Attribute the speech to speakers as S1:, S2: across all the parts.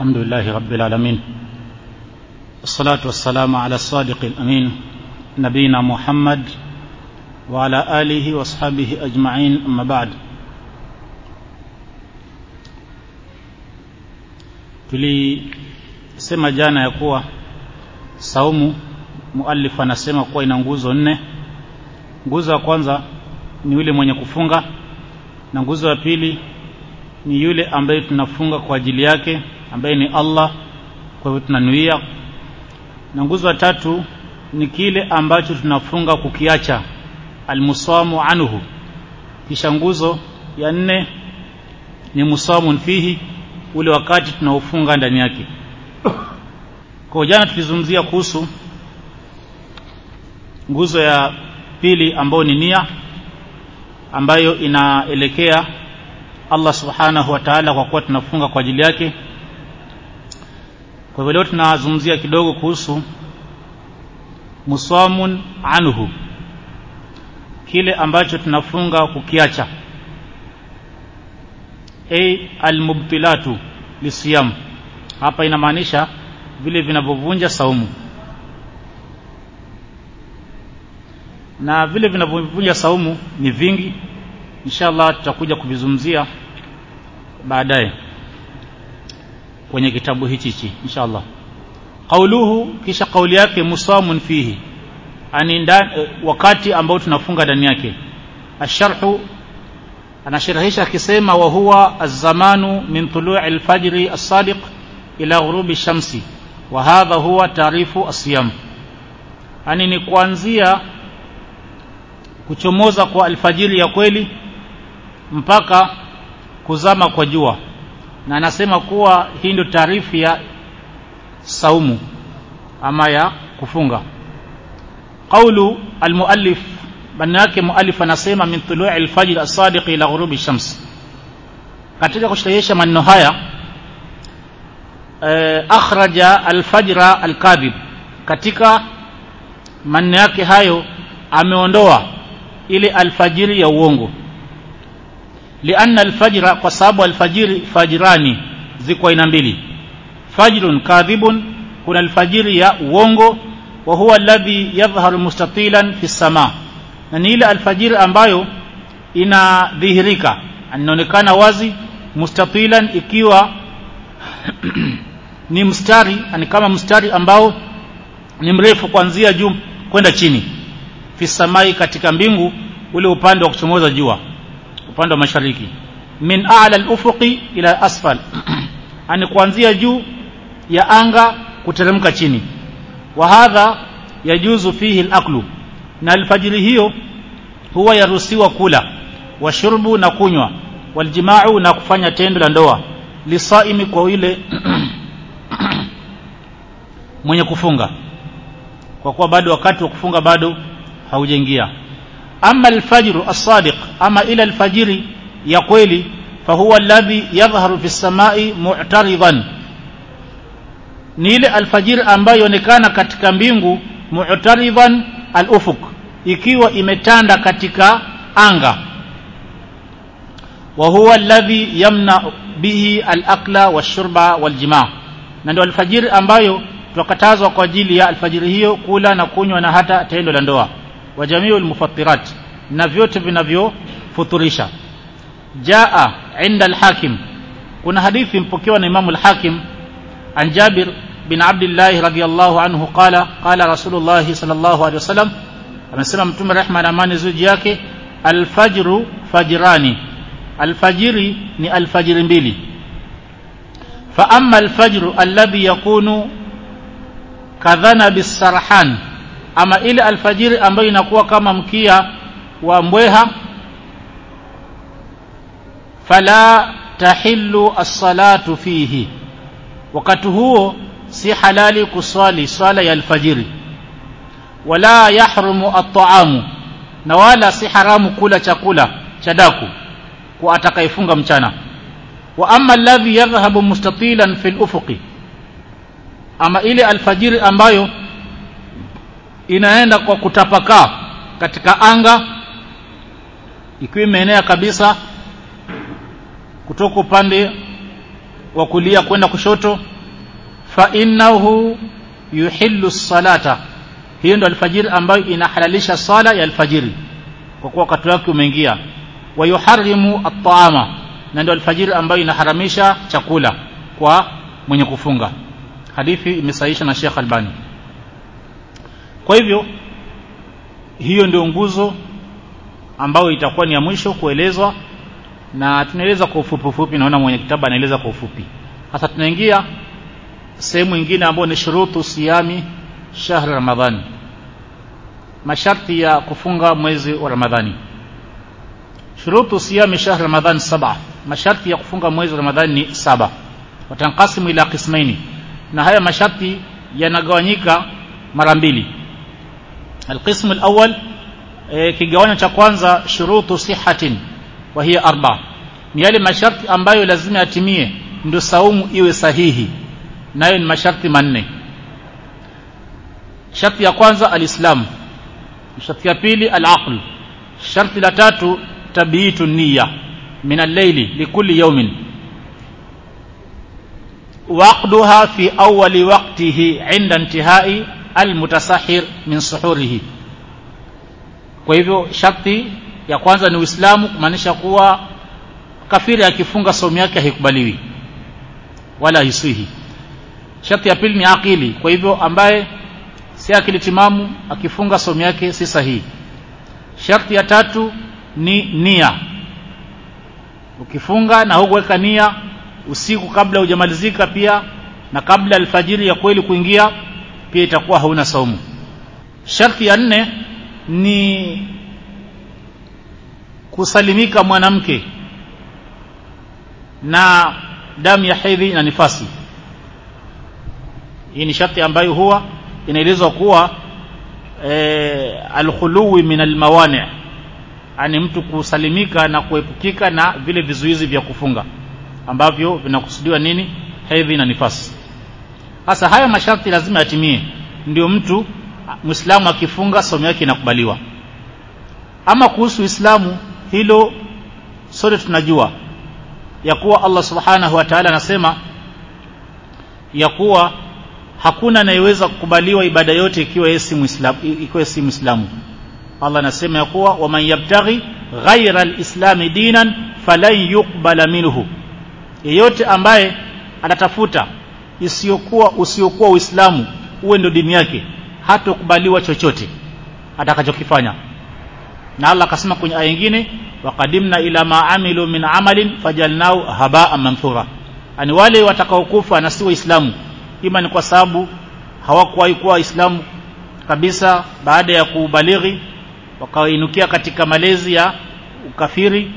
S1: الحمد لله رب العالمين الصلاة والسلام على الصادق الأمين نبينا محمد وعلى آله وأصحابه أجمعين أما بعد tulisema jana ya kuwa saumu muallif anasema kuwa ina nguzo nne nguzo ya kwanza ni yule mwenye kufunga na nguzo ya pili ni yule ambaye tunafunga kwa ajili yake ambaye ni Allah. Kwa hivyo tunanuia. Na nguzo ya tatu ni kile ambacho tunafunga kukiacha almusamu anhu. Kisha nguzo ya nne ni musamun fihi ule wakati tunaofunga ndani yake. Kwa jana tulizungumzia kuhusu nguzo ya pili ambayo ni nia ambayo inaelekea Allah subhanahu wa ta'ala kwa kuwa tunafunga kwa ajili yake kwa hivyo leo tunazungumzia kidogo kuhusu musamun anhu kile ambacho tunafunga kukiacha. Ay almubtilatu lisiyam. Hapa inamaanisha vile vinavyovunja saumu. Na vile vinavyovunja saumu ni vingi. Inshallah tutakuja kuvizungumzia baadaye kwenye kitabu hichi hichi inshallah. Qauluhu kisha kauli yake musamun fihi. Ani wakati ambao tunafunga ndani yake. Asharhu anashirahisha akisema wa huwa az-zamanu min tulu'i al-fajr as-sadiq ila ghurubi shamsi wa hadha huwa taarifu as-siyam. Ani ni kuanzia kuchomoza kwa alfajiri ya kweli mpaka kuzama kwa jua na anasema kuwa hii ndio taarifu ya saumu ama ya kufunga. Qaulu almuallif maana yake muallif anasema min tulu'i alfajr as-sadiq ila ghurubi shams. Katika kushahisha maneno haya eh, akhraja alfajra alkadhib. Katika maneno yake hayo ameondoa ile alfajiri ya uongo lianna alfajra kwa sababu alfajiri fajirani ziko aina mbili. Fajrun kadhibun kuna alfajiri ya uongo wa huwa alladhi yadhharu mustatilan fi sama na ni ile alfajiri ambayo inadhihirika inaonekana wazi mustatilan ikiwa ni mstari ni kama mstari ambao ni mrefu kuanzia juu kwenda chini. Fi samai katika mbingu ule upande wa kuchomoza jua upande wa mashariki. Min a'la al-ufuqi ila asfal ani kuanzia juu ya anga kuteremka chini. Wa hadha yajuzu fihi al-aklu. Na alfajiri hiyo huwa yaruhusiwa kula. Washurbu na kunywa. Waljima'u na kufanya tendo la ndoa. Lisaimi kwa ile mwenye kufunga. Kwa kuwa bado wakati wa kufunga bado haujaingia ama as-sadiq ama ila alfajiri ya kweli fahuwa alladhi yadhharu fi samai mu'taridan. Ni ile alfajiri ambayo ionekana katika mbingu mu'taridan al-ufuq ikiwa imetanda katika anga. Wa huwa alladhi yamna bihi alakla walshurba wash-shurba wal-jima' na ndio alfajiri ambayo tukatazwa kwa ajili ya alfajiri hiyo kula na kunywa na hata tendo la ndoa وجميع المفطرات. نفيوت بنفيو فطرشا جاء عند الحاكم. كنا حديث بكيوان إمام الحاكم. عن جابر بن عبد الله رضي الله عنه قال قال رسول الله صلى الله عليه وسلم أما سلام تم رحمة أمان زوجيك الفجر فجراني الفجر ني الفجر بيلي. فأما الفجر الذي يكون كذنب السرحان. Ama ile alfajiri ambayo inakuwa kama mkia wa mbweha fala tahillu as-salatu fihi. Wakati huo si halali kuswali swala ya alfajiri. Wala yahrumu at-ta'amu na wala si haramu kula chakula cha daku kwa atakayefunga mchana. Wa amma alladhi yadhhabu mustatilan fil ufuqi ama ile alfajiri ambayo inaenda kwa kutapakaa katika anga ikiwa imeenea kabisa kutoka upande wa kulia kwenda kushoto. Fa innahu yuhillu salata hiyo ndio alfajiri ambayo inahalalisha sala ya alfajiri kwa kuwa wakati wake umeingia. Wa yuharrimu at-ta'ama na ndio alfajiri ambayo inaharamisha chakula kwa mwenye kufunga. Hadithi imesahihisha na Sheikh Albani kwa hivyo hiyo ndio nguzo ambayo itakuwa ni ya mwisho kuelezwa na tunaeleza kwa ufupi ufupi naona mwenye kitabu anaeleza kwa ufupi. Sasa tunaingia sehemu nyingine ambayo ni shurutu siami shahri ramadhani. Masharti ya kufunga mwezi wa ramadhani. Shurutu siami shahri ramadhani saba. Masharti ya kufunga mwezi wa ramadhani ni saba. Watankasimu ila kismaini na haya masharti yanagawanyika mara mbili alqismu الأول kigawanyo cha kwanza shurutu sihatin wa hiya arba ni yale masharti ambayo lazima yatimie ndio saumu iwe sahihi nayo ni masharti manne sharti ya kwanza alislamu sharti ya pili alaql sharti la tatu tabiitu niya min al-layli likulli yawmin waqduha fi awwali waqtihi 'inda intihai almutasahhir min suhurihi. Kwa hivyo sharti ya kwanza ni uislamu kumaanisha kuwa kafiri akifunga saumu yake haikubaliwi wala hisihi sharti ya pili ni akili. Kwa hivyo ambaye si akili timamu akifunga saumu yake si sahihi. Sharti ya tatu ni nia. Ukifunga na hukuweka nia usiku kabla hujamalizika pia na kabla alfajiri ya kweli kuingia pia itakuwa hauna saumu. Sharti ya nne ni kusalimika mwanamke na damu ya hedhi na nifasi. Hii ni sharti ambayo huwa inaelezwa kuwa e, alkhuluwi min almawani ani mtu kusalimika na kuepukika na vile vizuizi vya kufunga ambavyo vinakusudiwa nini? Hedhi na nifasi sasa haya masharti lazima yatimie. Ndio mtu muislamu akifunga somo yake inakubaliwa. Ama kuhusu uislamu hilo sote tunajua. Ya kuwa Allah subhanahu wa ta'ala anasema ya kuwa hakuna anayeweza kukubaliwa ibada yote ikiwa yeye si muislamu ikiwa si muislamu. Allah anasema ya kuwa waman yabtaghi ghaira alislami dinan falan yuqbala minhu. Yeyote ambaye anatafuta isiyokuwa usiokuwa uislamu uwe ndio dini yake hatokubaliwa chochote atakachokifanya. Na Allah akasema kwenye aya nyingine waqadimna ila ma amilu min amalin fajalnau haba'an manthura. Ani wale watakaokufa na si waislamu ima ni kwa sababu hawakuwahi kuwa waislamu kabisa baada ya kubalighi wakainukia katika malezi ya ukafiri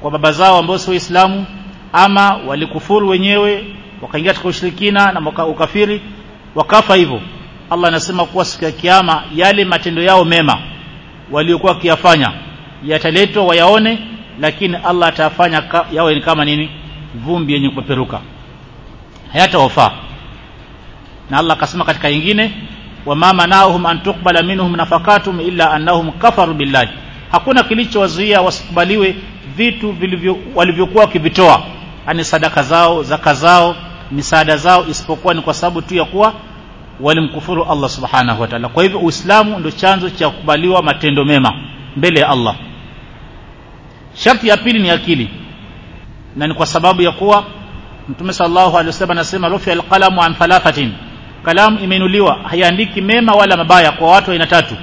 S1: kwa baba zao ambao si waislamu ama walikufuru wenyewe wakaingia katika ushirikina na ukafiri wakafa hivyo. Allah anasema kuwa siku ya kiyama yale matendo yao mema waliokuwa wakiyafanya yataletwa wayaone lakini Allah atafanya yawe ni kama nini? Vumbi yenye kupeperuka. Hayatawafaa. Na Allah akasema katika nyingine wama manahum an tuqbala minhum nafakatum illa annahum kafaru billahi. Hakuna kilichowazuia wasikubaliwe vitu vilivyo walivyokuwa wakivitoa ani sadaka zao zaka zao misaada zao isipokuwa ni kwa sababu tu ya kuwa walimkufuru Allah subhanahu wa ta'ala. Kwa hivyo uislamu ndio chanzo cha kukubaliwa matendo mema mbele ya Allah. Sharti ya pili ni akili. Na ni kwa sababu ya kuwa mtume sallallahu alaihi wasallam anasema rufi alqalamu an thalathatin. Kalamu imeinuliwa haiandiki mema wala mabaya kwa watu aina tatu.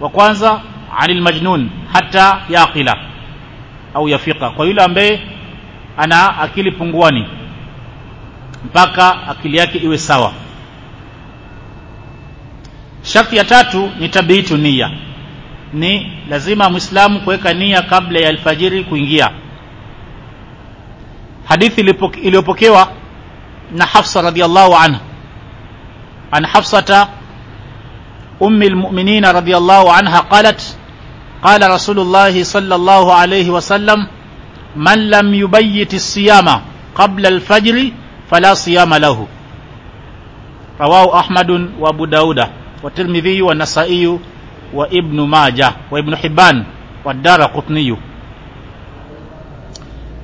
S1: Wa kwanza anil majnun hata yaqila au yafika kwa yule ambaye ana akili punguani mpaka akili yake iwe sawa sharti ya tatu ni tabiitu nia ni lazima muislamu kuweka nia kabla ya alfajiri kuingia hadithi iliyopokewa na Hafsa radhiallahu anha عن حفصة أم المؤمنين رضي الله عنها قالت قال رسول الله صلى الله عليه وسلم من لم يبيت الصيام قبل الفجر fala siyama lahu. Rawahu ahmadun wa abu dauda watirmidhiyu wanasaiyu wa ibnu maja wa ibnu hibban wadara kutniyu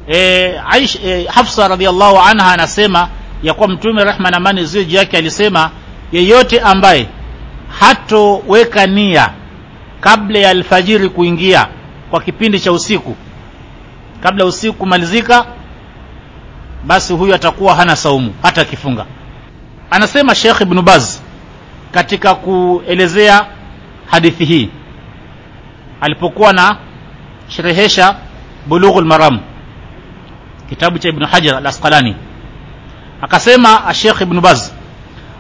S1: e, Aish, e, hafsa radiallahu anha anasema ya kuwa mtume rehma na amani ziwe yake alisema yeyote ambaye hatoweka nia kabla ya alfajiri kuingia kwa kipindi cha usiku kabla usiku kumalizika basi huyu atakuwa hana saumu hata akifunga anasema Sheikh Ibn Baz katika kuelezea hadithi hii alipokuwa na sherehesha Bulughul Maram kitabu cha Ibn Hajar al-Asqalani akasema Sheikh Ibn Baz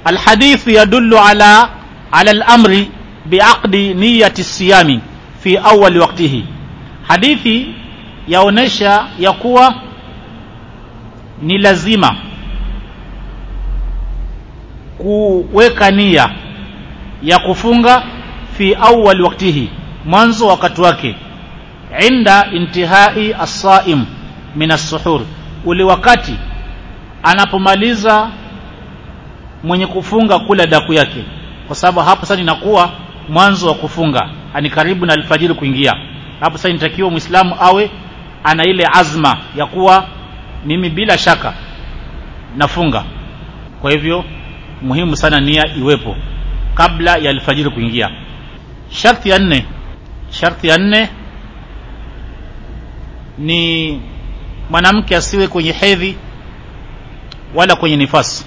S1: الحديث يدل على على الأمر بعقد نية الصيام في أول وقته hadithi yaonesha ya kuwa ni lazima kuweka nia ya kufunga fi awwal waktihi mwanzo wakati wake inda intihai as-saim min as-suhur wakati anapomaliza mwenye kufunga kula daku yake kwa sababu hapo sasa inakuwa mwanzo wa kufunga ani karibu na alfajiri kuingia. Hapo sasa inatakiwa muislamu awe ana ile azma ya kuwa mimi bila shaka nafunga. Kwa hivyo muhimu sana nia iwepo kabla ya alfajiri kuingia. Sharti ya nne sharti ya nne ni mwanamke asiwe kwenye hedhi wala kwenye nifasi.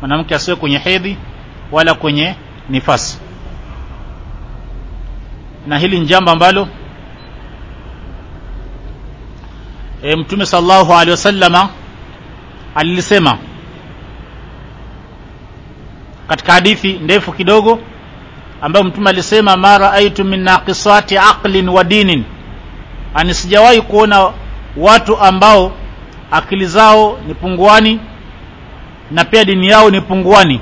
S1: Mwanamke asiwe kwenye hedhi wala kwenye nifasi. Na hili ni jambo ambalo e, mtume sallallahu alaihi wasallama alilisema katika hadithi ndefu kidogo ambayo mtume alisema ma raaitu min naqisati aqlin wa dinin. Ani sijawahi kuona watu ambao akili zao ni punguani na pia dini yao ni punguani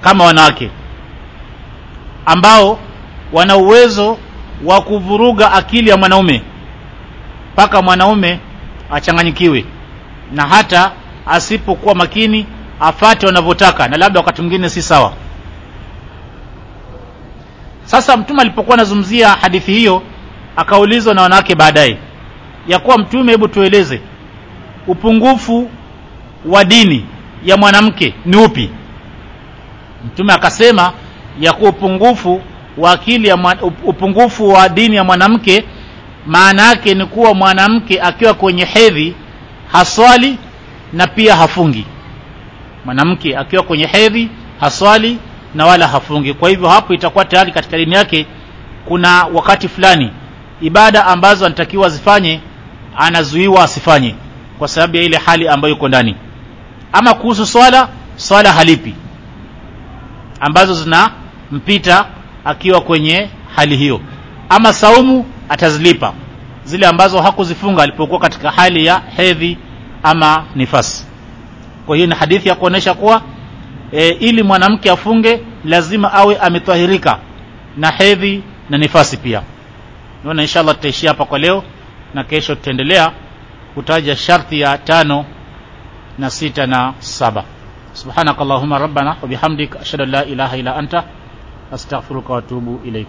S1: kama wanawake ambao wana uwezo wa kuvuruga akili ya mwanaume mpaka mwanaume achanganyikiwe. Na hata asipokuwa makini afate wanavyotaka na labda wakati mwingine si sawa. Sasa mtume alipokuwa anazungumzia hadithi hiyo akaulizwa na wanawake baadaye ya kuwa mtume hebu tueleze upungufu wa dini ya mwanamke ni upi? Mtume akasema ya kuwa upungufu wa akili ya upungufu wa dini ya mwanamke maana yake ni kuwa mwanamke akiwa kwenye hedhi haswali na pia hafungi. Mwanamke akiwa kwenye hedhi haswali na wala hafungi. Kwa hivyo hapo itakuwa tayari katika dini yake kuna wakati fulani ibada ambazo anatakiwa zifanye anazuiwa asifanye kwa sababu ya ile hali ambayo yuko ndani. Ama kuhusu swala swala halipi ambazo zinampita akiwa kwenye hali hiyo. Ama saumu atazilipa. Zile ambazo hakuzifunga alipokuwa katika hali ya hedhi ama nifasi. Kwa hiyo ni hadithi ya kuonesha kuwa e, ili mwanamke afunge lazima awe ametwahirika na hedhi na nifasi pia. Naona inshallah tutaishia hapa kwa leo na kesho tutaendelea kutaja sharti ya tano na sita na saba. Subhanakallahumma rabbana wabihamdik ashhadu an la ilaha illa anta astaghfiruka wa atubu ilaik